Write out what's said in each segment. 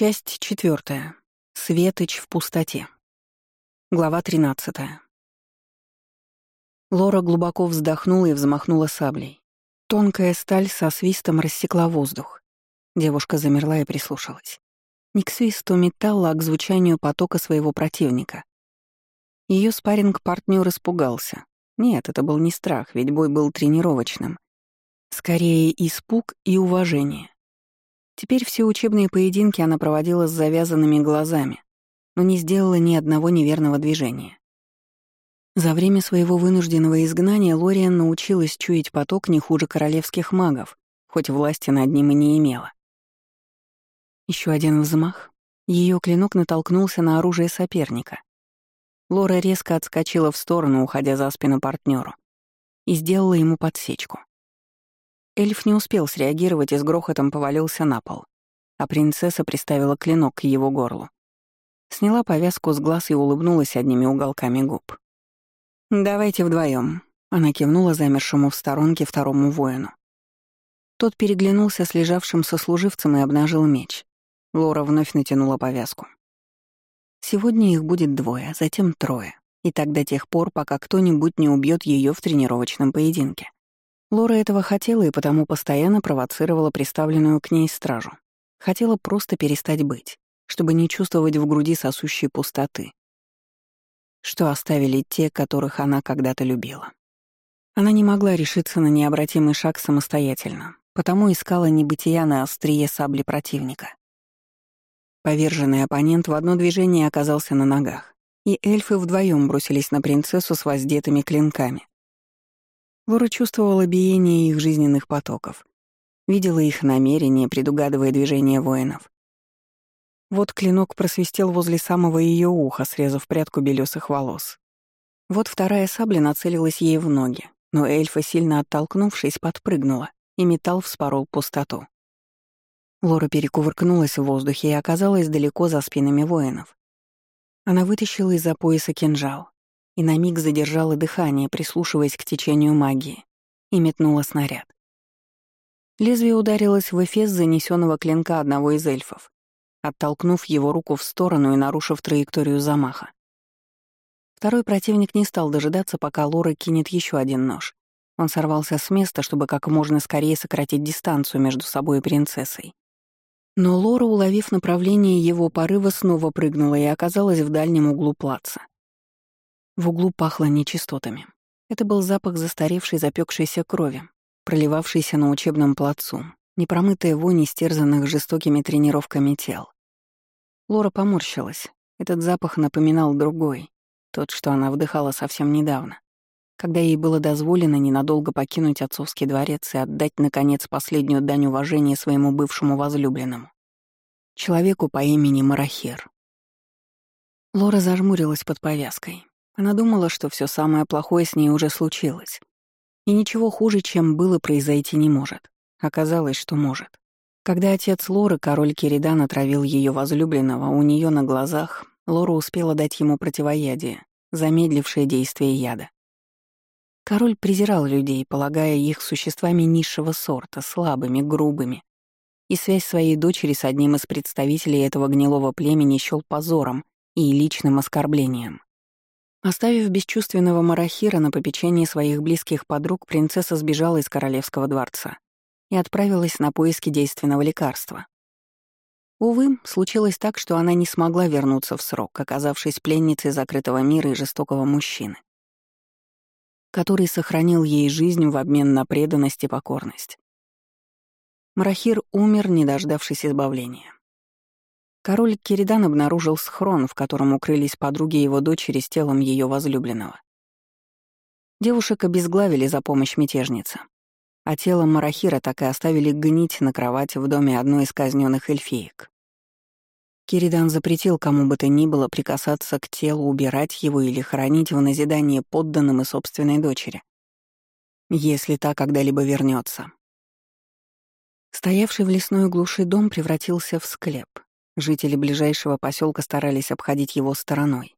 Часть четвертая. Светоч в пустоте. Глава тринадцатая. Лора глубоко вздохнула и взмахнула саблей. Тонкая сталь со свистом рассекла воздух. Девушка замерла и прислушалась. Не к свисту металла, а к звучанию потока своего противника. Ее спарринг-партнер испугался. Нет, это был не страх, ведь бой был тренировочным. Скорее, испуг и уважение. Теперь все учебные поединки она проводила с завязанными глазами, но не сделала ни одного неверного движения. За время своего вынужденного изгнания Лориан научилась чуять поток не хуже королевских магов, хоть власти над ним и не имела. Еще один взмах. Ее клинок натолкнулся на оружие соперника. Лора резко отскочила в сторону, уходя за спину партнеру, и сделала ему подсечку. Эльф не успел среагировать и с грохотом повалился на пол, а принцесса приставила клинок к его горлу. Сняла повязку с глаз и улыбнулась одними уголками губ. «Давайте вдвоем. она кивнула замершему в сторонке второму воину. Тот переглянулся с лежавшим сослуживцем и обнажил меч. Лора вновь натянула повязку. Сегодня их будет двое, затем трое, и так до тех пор, пока кто-нибудь не убьет ее в тренировочном поединке. Лора этого хотела и потому постоянно провоцировала приставленную к ней стражу. Хотела просто перестать быть, чтобы не чувствовать в груди сосущей пустоты, что оставили те, которых она когда-то любила. Она не могла решиться на необратимый шаг самостоятельно, потому искала небытия на острие сабли противника. Поверженный оппонент в одно движение оказался на ногах, и эльфы вдвоем бросились на принцессу с воздетыми клинками. Лора чувствовала биение их жизненных потоков, видела их намерения, предугадывая движения воинов. Вот клинок просвистел возле самого ее уха, срезав прядку белесых волос. Вот вторая сабля нацелилась ей в ноги, но эльфа, сильно оттолкнувшись, подпрыгнула, и металл вспорол пустоту. Лора перекувыркнулась в воздухе и оказалась далеко за спинами воинов. Она вытащила из-за пояса кинжал, и на миг задержала дыхание, прислушиваясь к течению магии, и метнула снаряд. Лезвие ударилось в эфес занесенного клинка одного из эльфов, оттолкнув его руку в сторону и нарушив траекторию замаха. Второй противник не стал дожидаться, пока Лора кинет еще один нож. Он сорвался с места, чтобы как можно скорее сократить дистанцию между собой и принцессой. Но Лора, уловив направление его порыва, снова прыгнула и оказалась в дальнем углу плаца. В углу пахло нечистотами. Это был запах застаревшей запекшейся крови, проливавшейся на учебном плацу, непромытая вонь истерзанных жестокими тренировками тел. Лора поморщилась. Этот запах напоминал другой, тот, что она вдыхала совсем недавно, когда ей было дозволено ненадолго покинуть отцовский дворец и отдать, наконец, последнюю дань уважения своему бывшему возлюбленному. Человеку по имени Марахер. Лора зажмурилась под повязкой. Она думала, что все самое плохое с ней уже случилось. И ничего хуже, чем было, произойти не может. Оказалось, что может. Когда отец Лоры, король Киридан, отравил ее возлюбленного, у нее на глазах Лора успела дать ему противоядие, замедлившее действие яда. Король презирал людей, полагая их существами низшего сорта, слабыми, грубыми. И связь своей дочери с одним из представителей этого гнилого племени счёл позором и личным оскорблением. Оставив бесчувственного Марахира на попечении своих близких подруг, принцесса сбежала из королевского дворца и отправилась на поиски действенного лекарства. Увы, случилось так, что она не смогла вернуться в срок, оказавшись пленницей закрытого мира и жестокого мужчины, который сохранил ей жизнь в обмен на преданность и покорность. Марахир умер, не дождавшись избавления. Король Киридан обнаружил схрон, в котором укрылись подруги его дочери с телом ее возлюбленного. Девушек обезглавили за помощь мятежнице, а тело Марахира так и оставили гнить на кровати в доме одной из казненных эльфиек. Киридан запретил кому бы то ни было прикасаться к телу, убирать его или хранить в назидание подданным и собственной дочери, если та когда-либо вернется. Стоявший в лесной глуши дом превратился в склеп, Жители ближайшего поселка старались обходить его стороной.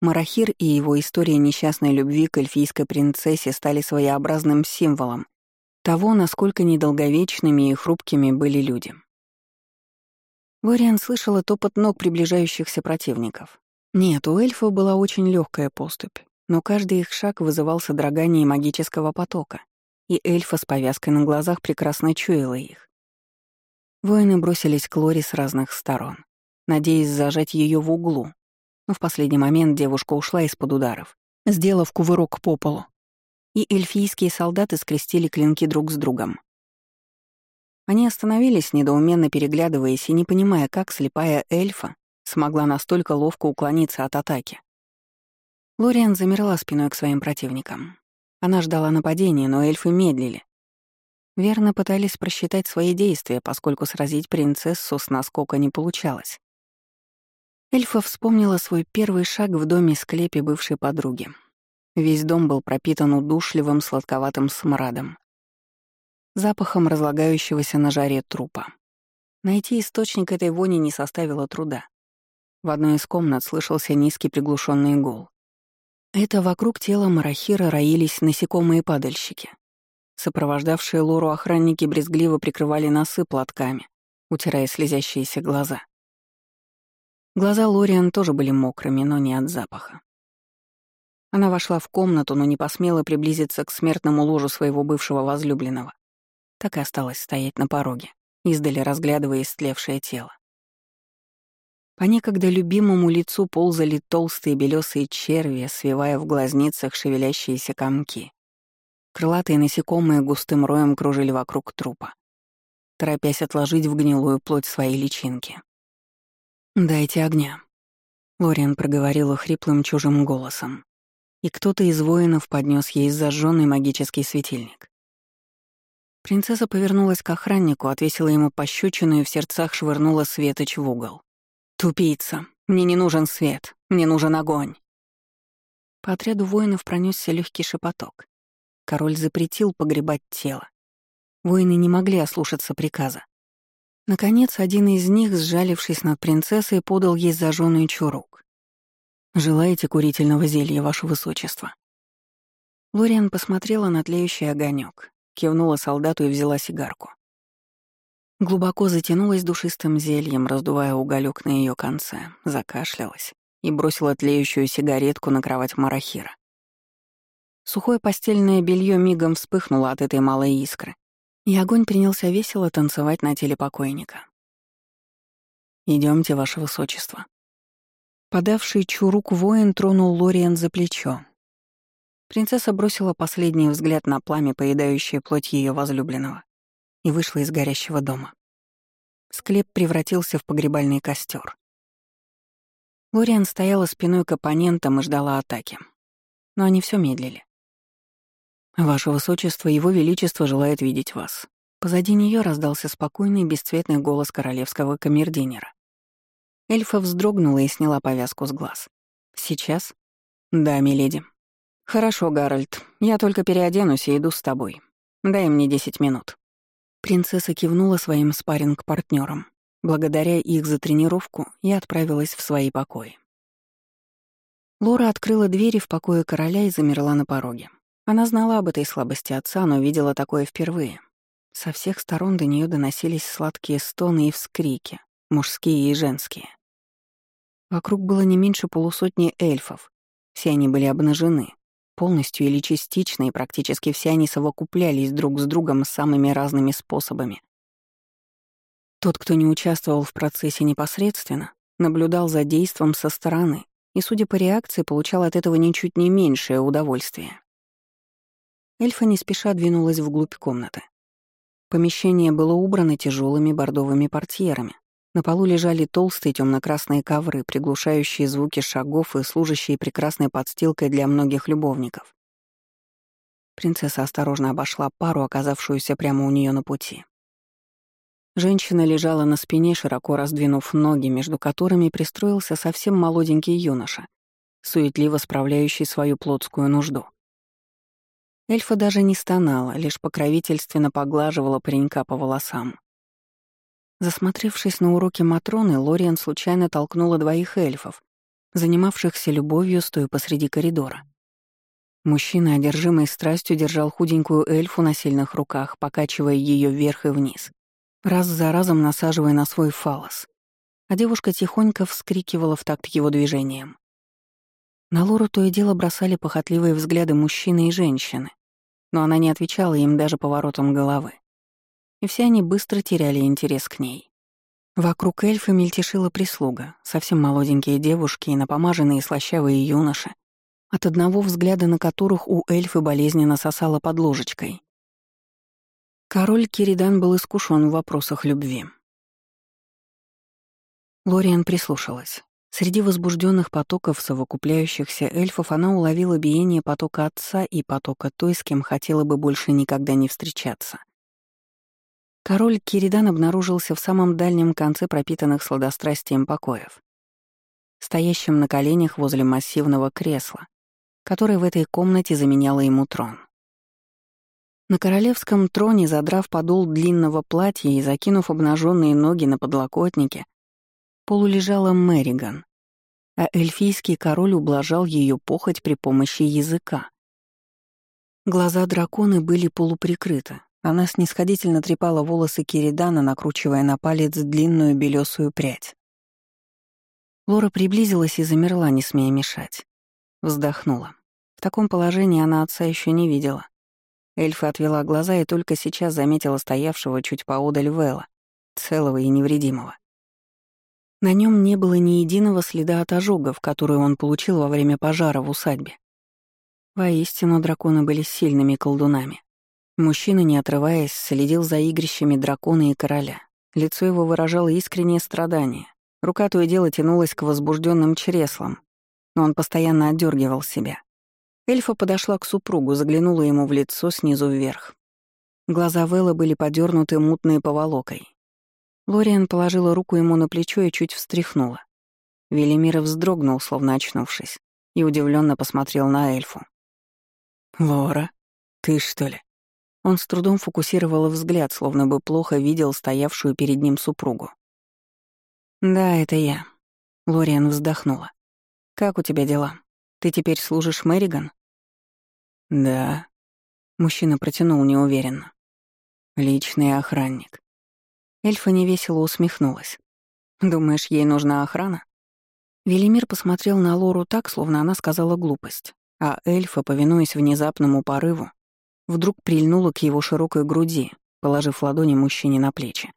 Марахир и его история несчастной любви к эльфийской принцессе стали своеобразным символом того, насколько недолговечными и хрупкими были люди. Лориан слышала топот ног приближающихся противников. Нет, у эльфов была очень легкая поступь, но каждый их шаг вызывал содрогание магического потока, и эльфа с повязкой на глазах прекрасно чуяла их. Воины бросились к Лори с разных сторон, надеясь зажать ее в углу, но в последний момент девушка ушла из-под ударов, сделав кувырок по полу, и эльфийские солдаты скрестили клинки друг с другом. Они остановились, недоуменно переглядываясь и не понимая, как слепая эльфа смогла настолько ловко уклониться от атаки. Лориан замерла спиной к своим противникам. Она ждала нападения, но эльфы медлили. Верно пытались просчитать свои действия, поскольку сразить принцессу с наскока не получалось. Эльфа вспомнила свой первый шаг в доме-склепе бывшей подруги. Весь дом был пропитан удушливым сладковатым смрадом запахом разлагающегося на жаре трупа. Найти источник этой вони не составило труда. В одной из комнат слышался низкий приглушенный гул. Это вокруг тела Марахира роились насекомые-падальщики. Сопровождавшие Лору охранники брезгливо прикрывали носы платками, утирая слезящиеся глаза. Глаза Лориан тоже были мокрыми, но не от запаха. Она вошла в комнату, но не посмела приблизиться к смертному ложу своего бывшего возлюбленного так и осталась стоять на пороге, издали разглядывая истлевшее тело. По некогда любимому лицу ползали толстые белесые черви, свивая в глазницах шевелящиеся комки. Крылатые насекомые густым роем кружили вокруг трупа, торопясь отложить в гнилую плоть своей личинки. «Дайте огня», — Лориан проговорила хриплым чужим голосом, и кто-то из воинов поднес ей зажженный магический светильник. Принцесса повернулась к охраннику, отвесила ему пощечину и в сердцах швырнула Светоч в угол. «Тупица! Мне не нужен свет! Мне нужен огонь!» По отряду воинов пронесся легкий шепоток. Король запретил погребать тело. Воины не могли ослушаться приказа. Наконец, один из них, сжалившись над принцессой, подал ей зажженный чурук. «Желаете курительного зелья, ваше высочество?» Лориан посмотрела на тлеющий огонек, кивнула солдату и взяла сигарку. Глубоко затянулась душистым зельем, раздувая уголек на ее конце, закашлялась и бросила тлеющую сигаретку на кровать Марахира. Сухое постельное белье мигом вспыхнуло от этой малой искры, и огонь принялся весело танцевать на теле покойника. Идемте, ваше высочество. Подавший чурук воин тронул Лориан за плечо, Принцесса бросила последний взгляд на пламя, поедающее плоть ее возлюбленного, и вышла из горящего дома. Склеп превратился в погребальный костер. Лориан стояла спиной к оппонентам и ждала атаки. Но они все медлили. «Ваше Высочество, Его Величество желает видеть вас». Позади нее раздался спокойный бесцветный голос королевского камердинера. Эльфа вздрогнула и сняла повязку с глаз. «Сейчас?» «Да, миледи», «Хорошо, Гарольд. Я только переоденусь и иду с тобой. Дай мне десять минут». Принцесса кивнула своим спарринг партнерам Благодаря их за тренировку я отправилась в свои покои. Лора открыла двери в покое короля и замерла на пороге. Она знала об этой слабости отца, но видела такое впервые. Со всех сторон до нее доносились сладкие стоны и вскрики, мужские и женские. Вокруг было не меньше полусотни эльфов. Все они были обнажены, Полностью или частично, и практически все они совокуплялись друг с другом самыми разными способами. Тот, кто не участвовал в процессе непосредственно, наблюдал за действом со стороны и, судя по реакции, получал от этого ничуть не меньшее удовольствие. Эльфа не спеша двинулась вглубь комнаты. Помещение было убрано тяжелыми бордовыми портьерами, на полу лежали толстые темно-красные ковры, приглушающие звуки шагов и служащие прекрасной подстилкой для многих любовников. Принцесса осторожно обошла пару, оказавшуюся прямо у нее на пути. Женщина лежала на спине, широко раздвинув ноги, между которыми пристроился совсем молоденький юноша, суетливо справляющий свою плотскую нужду. Эльфа даже не стонала, лишь покровительственно поглаживала паренька по волосам. Засмотревшись на уроки Матроны, Лориан случайно толкнула двоих эльфов, занимавшихся любовью, стоя посреди коридора. Мужчина, одержимый страстью, держал худенькую эльфу на сильных руках, покачивая ее вверх и вниз, раз за разом насаживая на свой фалос. а девушка тихонько вскрикивала в такт его движением. На Лору то и дело бросали похотливые взгляды мужчины и женщины, но она не отвечала им даже поворотом головы. И все они быстро теряли интерес к ней. Вокруг эльфа мельтешила прислуга, совсем молоденькие девушки и напомаженные слащавые юноши, от одного взгляда на которых у эльфы болезненно сосала под ложечкой. Король Киридан был искушен в вопросах любви. Лориан прислушалась. Среди возбужденных потоков совокупляющихся эльфов она уловила биение потока отца и потока той, с кем хотела бы больше никогда не встречаться. Король Киридан обнаружился в самом дальнем конце пропитанных сладострастием покоев, стоящим на коленях возле массивного кресла, которое в этой комнате заменяло ему трон. На королевском троне, задрав подол длинного платья и закинув обнаженные ноги на полулежала Мэриган, а эльфийский король ублажал ее похоть при помощи языка. Глаза дракона были полуприкрыты. Она снисходительно трепала волосы Киридана, накручивая на палец длинную белесую прядь. Лора приблизилась и замерла, не смея мешать. Вздохнула. В таком положении она отца еще не видела. Эльфа отвела глаза и только сейчас заметила стоявшего чуть поодаль Вэлла, целого и невредимого. На нем не было ни единого следа от ожогов, которые он получил во время пожара в усадьбе. Воистину, драконы были сильными колдунами. Мужчина, не отрываясь, следил за игрищами дракона и короля. Лицо его выражало искреннее страдание. Рука то и дело тянулась к возбужденным чреслам, но он постоянно отдергивал себя. Эльфа подошла к супругу, заглянула ему в лицо снизу вверх. Глаза Вэлла были подернуты мутной поволокой, Лориан положила руку ему на плечо и чуть встряхнула. Велимир вздрогнул, словно очнувшись, и удивленно посмотрел на эльфу. «Лора, ты что ли?» Он с трудом фокусировал взгляд, словно бы плохо видел стоявшую перед ним супругу. «Да, это я», — Лориан вздохнула. «Как у тебя дела? Ты теперь служишь Мэриган?» «Да», — мужчина протянул неуверенно. «Личный охранник. Эльфа невесело усмехнулась. «Думаешь, ей нужна охрана?» Велимир посмотрел на Лору так, словно она сказала глупость, а эльфа, повинуясь внезапному порыву, вдруг прильнула к его широкой груди, положив ладони мужчине на плечи.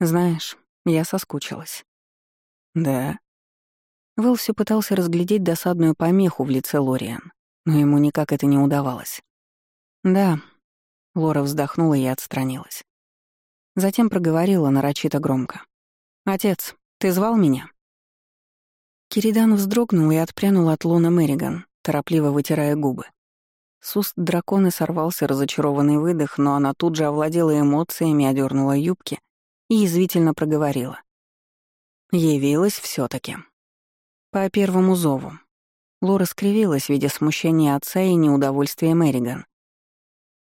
«Знаешь, я соскучилась». «Да». Вэл все пытался разглядеть досадную помеху в лице Лориан, но ему никак это не удавалось. «Да». Лора вздохнула и отстранилась. Затем проговорила нарочито громко. «Отец, ты звал меня?» Киридан вздрогнул и отпрянул от Луна Мэриган, торопливо вытирая губы. С уст дракона сорвался разочарованный выдох, но она тут же овладела эмоциями, одернула юбки и язвительно проговорила. Явилась все таки По первому зову. Лора скривилась, видя смущение отца и неудовольствие Мэриган.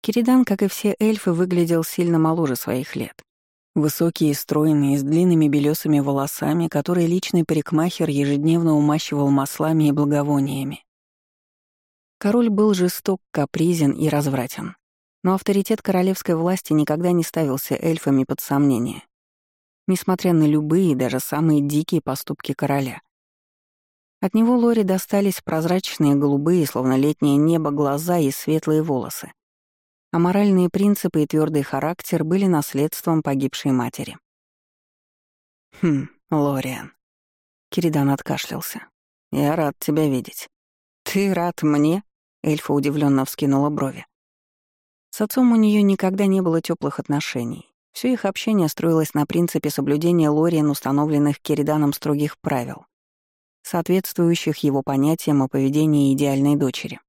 Киридан, как и все эльфы, выглядел сильно моложе своих лет. Высокий и стройный, с длинными белесыми волосами, которые личный парикмахер ежедневно умащивал маслами и благовониями. Король был жесток, капризен и развратен. Но авторитет королевской власти никогда не ставился эльфами под сомнение, несмотря на любые, даже самые дикие поступки короля. От него Лори достались прозрачные голубые, словно летнее небо, глаза и светлые волосы а моральные принципы и твердый характер были наследством погибшей матери. «Хм, Лориан». Киридан откашлялся. «Я рад тебя видеть». «Ты рад мне?» Эльфа удивленно вскинула брови. С отцом у нее никогда не было теплых отношений. Все их общение строилось на принципе соблюдения Лориан установленных Кириданом строгих правил, соответствующих его понятиям о поведении идеальной дочери.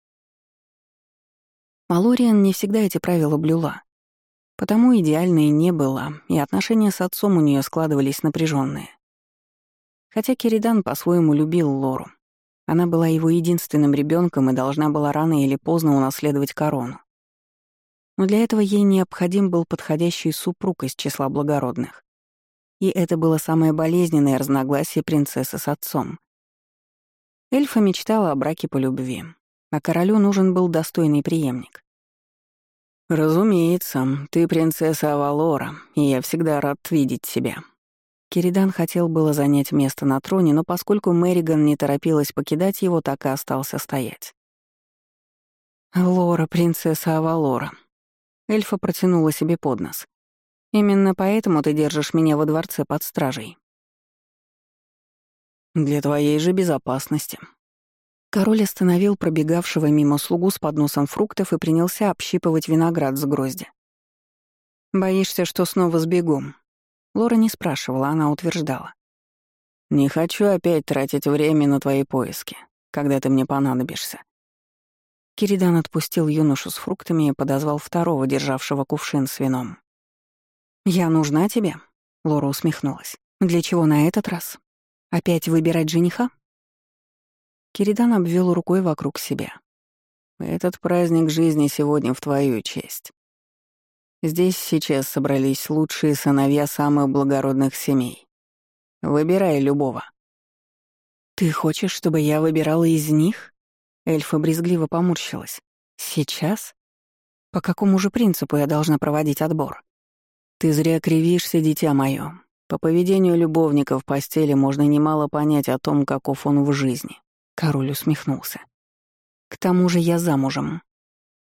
Малориан не всегда эти правила блюла. Потому идеальной не было, и отношения с отцом у нее складывались напряженные. Хотя Керидан по-своему любил Лору. Она была его единственным ребенком и должна была рано или поздно унаследовать корону. Но для этого ей необходим был подходящий супруг из числа благородных. И это было самое болезненное разногласие принцессы с отцом. Эльфа мечтала о браке по любви, а королю нужен был достойный преемник. «Разумеется, ты принцесса Авалора, и я всегда рад видеть тебя». Киридан хотел было занять место на троне, но поскольку Мэриган не торопилась покидать его, так и остался стоять. «Лора, принцесса Авалора». Эльфа протянула себе под нос. «Именно поэтому ты держишь меня во дворце под стражей». «Для твоей же безопасности». Король остановил пробегавшего мимо слугу с подносом фруктов и принялся общипывать виноград с грозди. «Боишься, что снова сбегу?» Лора не спрашивала, она утверждала. «Не хочу опять тратить время на твои поиски, когда ты мне понадобишься. Киридан отпустил юношу с фруктами и подозвал второго, державшего кувшин с вином. «Я нужна тебе?» — Лора усмехнулась. «Для чего на этот раз? Опять выбирать жениха?» Киридан обвел рукой вокруг себя. «Этот праздник жизни сегодня в твою честь. Здесь сейчас собрались лучшие сыновья самых благородных семей. Выбирай любого». «Ты хочешь, чтобы я выбирала из них?» Эльфа брезгливо поморщилась. «Сейчас? По какому же принципу я должна проводить отбор?» «Ты зря кривишься, дитя мое. По поведению любовника в постели можно немало понять о том, каков он в жизни». Король усмехнулся. «К тому же я замужем».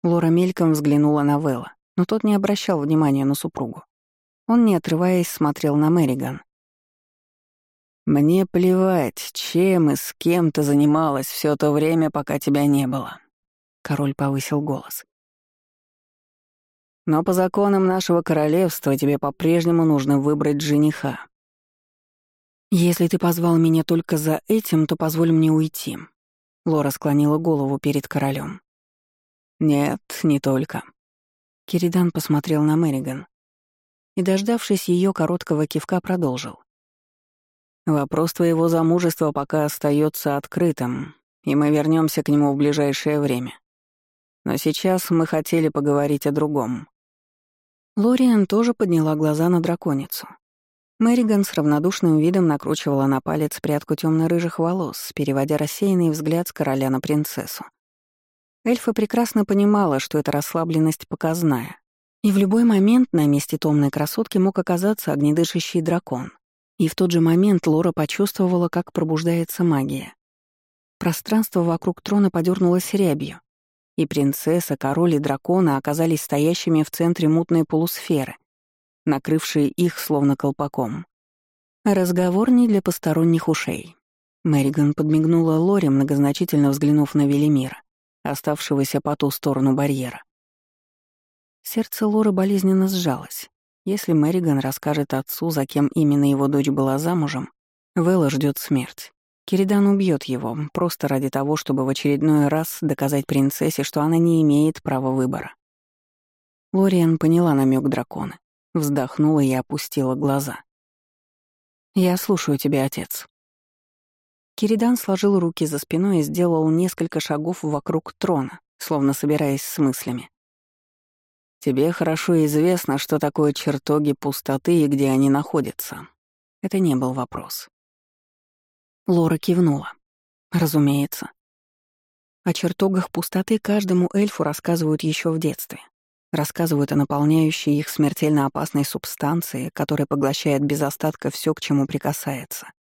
Лора мельком взглянула на Вэлла, но тот не обращал внимания на супругу. Он, не отрываясь, смотрел на Мэриган. Мне плевать, чем и с кем ты занималась все то время, пока тебя не было. Король повысил голос. Но по законам нашего королевства тебе по-прежнему нужно выбрать жениха. Если ты позвал меня только за этим, то позволь мне уйти. Лора склонила голову перед королем. Нет, не только. Киридан посмотрел на Мэриган и, дождавшись ее короткого кивка, продолжил. Вопрос твоего замужества пока остается открытым, и мы вернемся к нему в ближайшее время. Но сейчас мы хотели поговорить о другом. Лориан тоже подняла глаза на драконицу. Мэриган с равнодушным видом накручивала на палец прядку темно-рыжих волос, переводя рассеянный взгляд с короля на принцессу. Эльфа прекрасно понимала, что эта расслабленность показная, и в любой момент на месте томной красотки мог оказаться огнедышащий дракон. И в тот же момент Лора почувствовала, как пробуждается магия. Пространство вокруг трона подернулось рябью, и принцесса, король и дракона оказались стоящими в центре мутной полусферы, накрывшей их словно колпаком. Разговор не для посторонних ушей. Мэриган подмигнула Лоре, многозначительно взглянув на Велимира, оставшегося по ту сторону барьера. Сердце Лоры болезненно сжалось. Если Мэриган расскажет отцу, за кем именно его дочь была замужем, Вэлла ждет смерть. Киридан убьет его, просто ради того, чтобы в очередной раз доказать принцессе, что она не имеет права выбора. Лориан поняла намек дракона, вздохнула и опустила глаза. «Я слушаю тебя, отец». Киридан сложил руки за спиной и сделал несколько шагов вокруг трона, словно собираясь с мыслями. Тебе хорошо известно, что такое чертоги пустоты и где они находятся. Это не был вопрос. Лора кивнула. Разумеется. О чертогах пустоты каждому эльфу рассказывают еще в детстве. Рассказывают о наполняющей их смертельно опасной субстанции, которая поглощает без остатка все, к чему прикасается.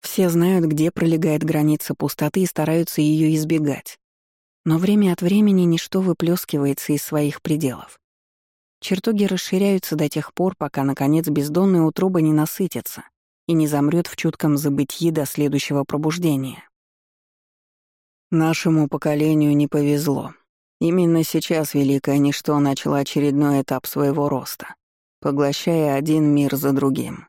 Все знают, где пролегает граница пустоты и стараются ее избегать. Но время от времени ничто выплескивается из своих пределов. Чертоги расширяются до тех пор, пока, наконец, бездонная утроба не насытится и не замрет в чутком забытье до следующего пробуждения. Нашему поколению не повезло. Именно сейчас Великое Ничто начало очередной этап своего роста, поглощая один мир за другим.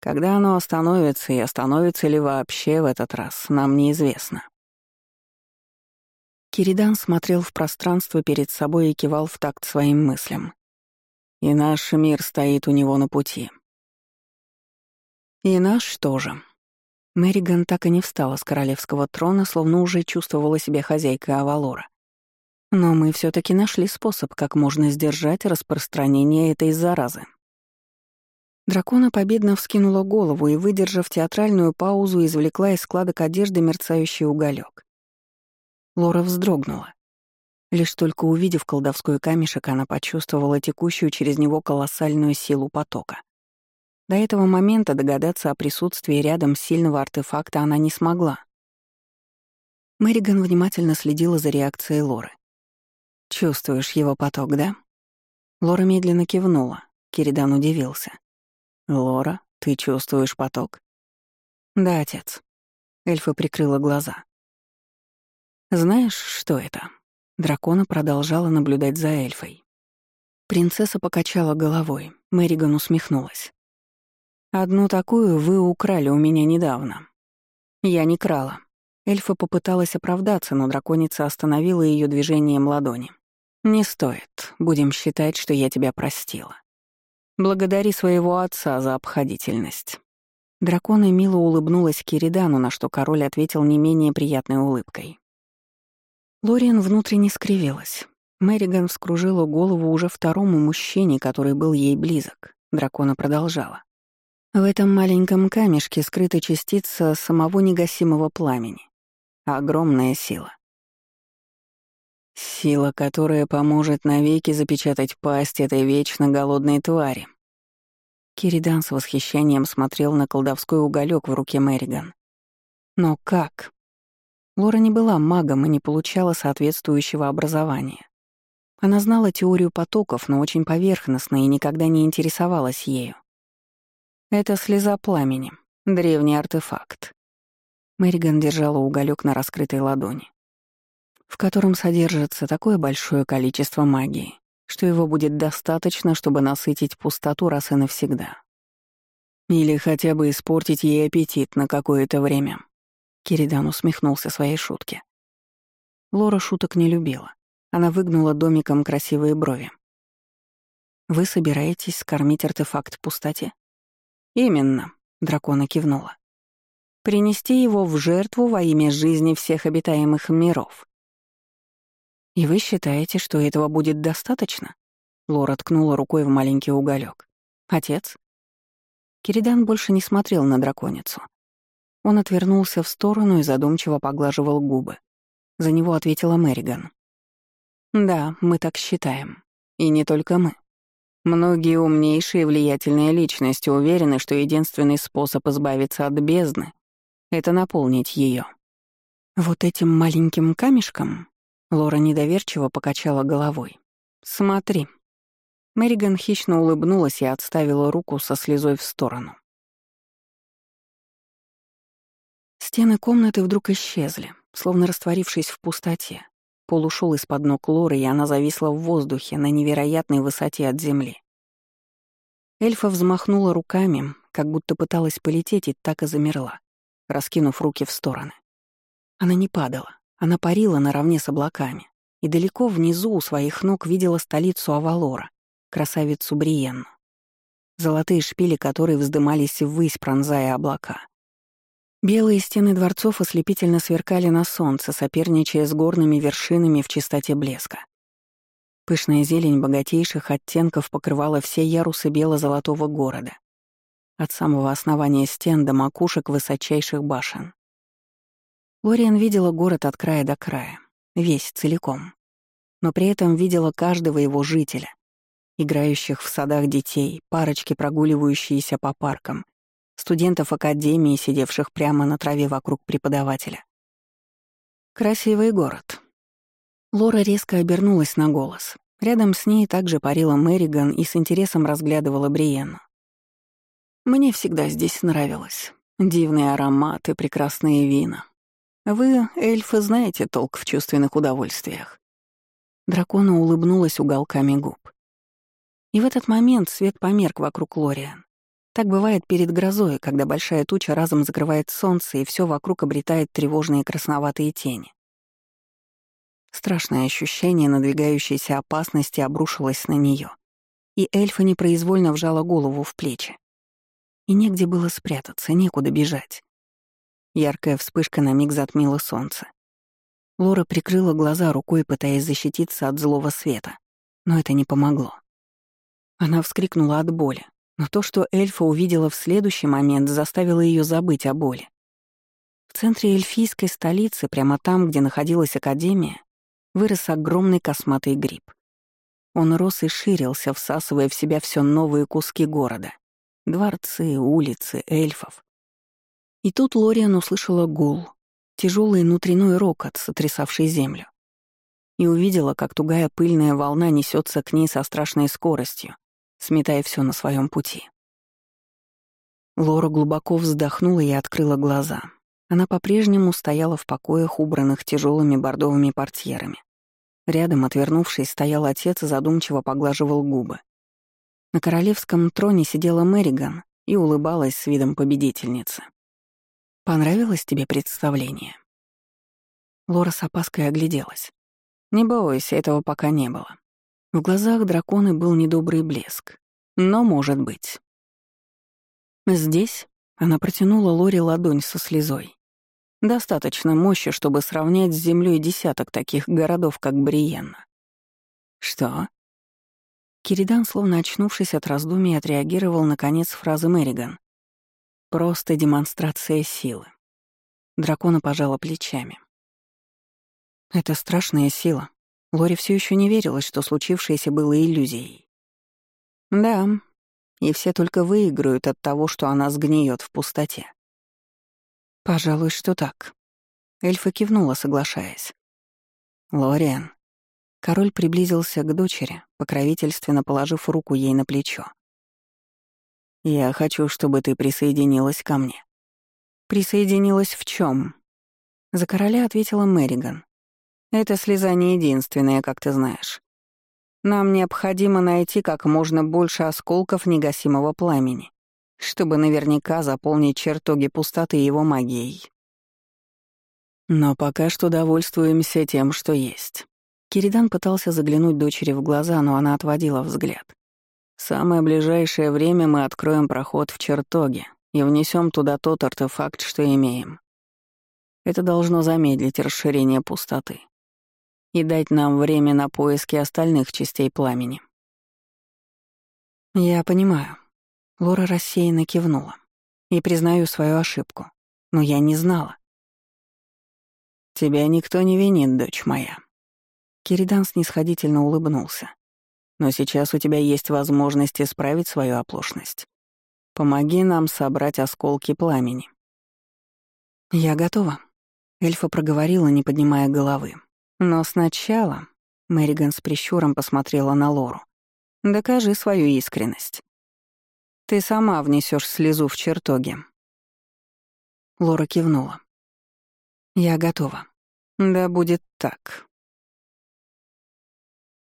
Когда оно остановится и остановится ли вообще в этот раз, нам неизвестно. Киридан смотрел в пространство перед собой и кивал в такт своим мыслям. И наш мир стоит у него на пути. И наш тоже. Мэриган так и не встала с королевского трона, словно уже чувствовала себя хозяйкой Авалора. Но мы все таки нашли способ, как можно сдержать распространение этой заразы. Дракона победно вскинула голову и, выдержав театральную паузу, извлекла из складок одежды мерцающий уголек. Лора вздрогнула. Лишь только увидев колдовской камешек, она почувствовала текущую через него колоссальную силу потока. До этого момента догадаться о присутствии рядом сильного артефакта она не смогла. Мэриган внимательно следила за реакцией Лоры. «Чувствуешь его поток, да?» Лора медленно кивнула. Киридан удивился. «Лора, ты чувствуешь поток?» «Да, отец». Эльфа прикрыла глаза. «Знаешь, что это?» Дракона продолжала наблюдать за эльфой. Принцесса покачала головой. Мэриган усмехнулась. «Одну такую вы украли у меня недавно». «Я не крала». Эльфа попыталась оправдаться, но драконица остановила ее движением ладони. «Не стоит. Будем считать, что я тебя простила. Благодари своего отца за обходительность». Дракона мило улыбнулась Киридану, на что король ответил не менее приятной улыбкой. Лориан внутренне скривилась. Мэриган вскружила голову уже второму мужчине, который был ей близок. Дракона продолжала. В этом маленьком камешке скрыта частица самого негасимого пламени. Огромная сила. Сила, которая поможет навеки запечатать пасть этой вечно голодной твари. Киридан с восхищением смотрел на колдовской уголек в руке Мэриган. Но как? Лора не была магом и не получала соответствующего образования. Она знала теорию потоков, но очень поверхностно и никогда не интересовалась ею. Это слеза пламени, древний артефакт. Мэриган держала уголек на раскрытой ладони, в котором содержится такое большое количество магии, что его будет достаточно, чтобы насытить пустоту раз и навсегда. Или хотя бы испортить ей аппетит на какое-то время. Киридан усмехнулся своей шутке. Лора шуток не любила. Она выгнула домиком красивые брови. «Вы собираетесь скормить артефакт пустоте?» «Именно», — дракона кивнула. «Принести его в жертву во имя жизни всех обитаемых миров». «И вы считаете, что этого будет достаточно?» Лора ткнула рукой в маленький уголек. «Отец?» Киридан больше не смотрел на драконицу. Он отвернулся в сторону и задумчиво поглаживал губы. За него ответила Мэриган. «Да, мы так считаем. И не только мы. Многие умнейшие и влиятельные личности уверены, что единственный способ избавиться от бездны — это наполнить ее. Вот этим маленьким камешком Лора недоверчиво покачала головой. «Смотри». Мэриган хищно улыбнулась и отставила руку со слезой в сторону. Стены комнаты вдруг исчезли, словно растворившись в пустоте. Пол ушел из-под ног Лоры, и она зависла в воздухе на невероятной высоте от земли. Эльфа взмахнула руками, как будто пыталась полететь, и так и замерла, раскинув руки в стороны. Она не падала, она парила наравне с облаками, и далеко внизу у своих ног видела столицу Авалора, красавицу Бриенну, золотые шпили которой вздымались ввысь, пронзая облака. Белые стены дворцов ослепительно сверкали на солнце, соперничая с горными вершинами в чистоте блеска. Пышная зелень богатейших оттенков покрывала все ярусы бело-золотого города. От самого основания стен до макушек высочайших башен. Лориан видела город от края до края, весь целиком. Но при этом видела каждого его жителя, играющих в садах детей, парочки, прогуливающиеся по паркам, студентов академии, сидевших прямо на траве вокруг преподавателя. Красивый город. Лора резко обернулась на голос. Рядом с ней также парила Мэриган и с интересом разглядывала Бриенну. «Мне всегда здесь нравилось. Дивные ароматы, прекрасные вина. Вы, эльфы, знаете толк в чувственных удовольствиях». Дракона улыбнулась уголками губ. И в этот момент свет померк вокруг Лориан. Так бывает перед грозой, когда большая туча разом закрывает солнце, и все вокруг обретает тревожные красноватые тени. Страшное ощущение надвигающейся опасности обрушилось на нее, и эльфа непроизвольно вжала голову в плечи. И негде было спрятаться, некуда бежать. Яркая вспышка на миг затмила солнце. Лора прикрыла глаза рукой, пытаясь защититься от злого света, но это не помогло. Она вскрикнула от боли, но то, что эльфа увидела в следующий момент, заставило ее забыть о боли. В центре эльфийской столицы, прямо там, где находилась академия, вырос огромный косматый гриб. Он рос и ширился, всасывая в себя все новые куски города. Дворцы, улицы, эльфов. И тут Лориан услышала гул, тяжелый внутренний рокот, сотрясавший землю. И увидела, как тугая пыльная волна несется к ней со страшной скоростью, сметая все на своем пути. Лора глубоко вздохнула и открыла глаза. Она по-прежнему стояла в покоях, убранных тяжелыми бордовыми портьерами. Рядом, отвернувшись, стоял отец и задумчиво поглаживал губы. На королевском троне сидела Мэриган и улыбалась с видом победительницы. «Понравилось тебе представление?» Лора с опаской огляделась. «Не бойся, этого пока не было». В глазах дракона был недобрый блеск. Но может быть. Здесь она протянула Лоре ладонь со слезой. Достаточно мощи, чтобы сравнять с землей десяток таких городов, как Бриенна. Что? Киридан, словно очнувшись от раздумий, отреагировал на конец фразы Мэриган. Просто демонстрация силы. Дракона пожала плечами. Это страшная сила. Лори все еще не верила, что случившееся было иллюзией. Да, и все только выиграют от того, что она сгниет в пустоте. «Пожалуй, что так». Эльфа кивнула, соглашаясь. «Лориан». Король приблизился к дочери, покровительственно положив руку ей на плечо. «Я хочу, чтобы ты присоединилась ко мне». «Присоединилась в чем? За короля ответила Мэриган. «Эта слеза не единственная, как ты знаешь. Нам необходимо найти как можно больше осколков негасимого пламени чтобы наверняка заполнить чертоги пустоты его магией. Но пока что довольствуемся тем, что есть. Киридан пытался заглянуть дочери в глаза, но она отводила взгляд. Самое ближайшее время мы откроем проход в чертоге и внесем туда тот артефакт, что имеем. Это должно замедлить расширение пустоты и дать нам время на поиски остальных частей пламени. Я понимаю, Лора рассеянно кивнула. И признаю свою ошибку. Но я не знала. «Тебя никто не винит, дочь моя». Киридан снисходительно улыбнулся. «Но сейчас у тебя есть возможность исправить свою оплошность. Помоги нам собрать осколки пламени». «Я готова», — эльфа проговорила, не поднимая головы. «Но сначала...» — Мэриган с прищуром посмотрела на Лору. «Докажи свою искренность». Ты сама внесешь слезу в чертоги. Лора кивнула. Я готова. Да будет так.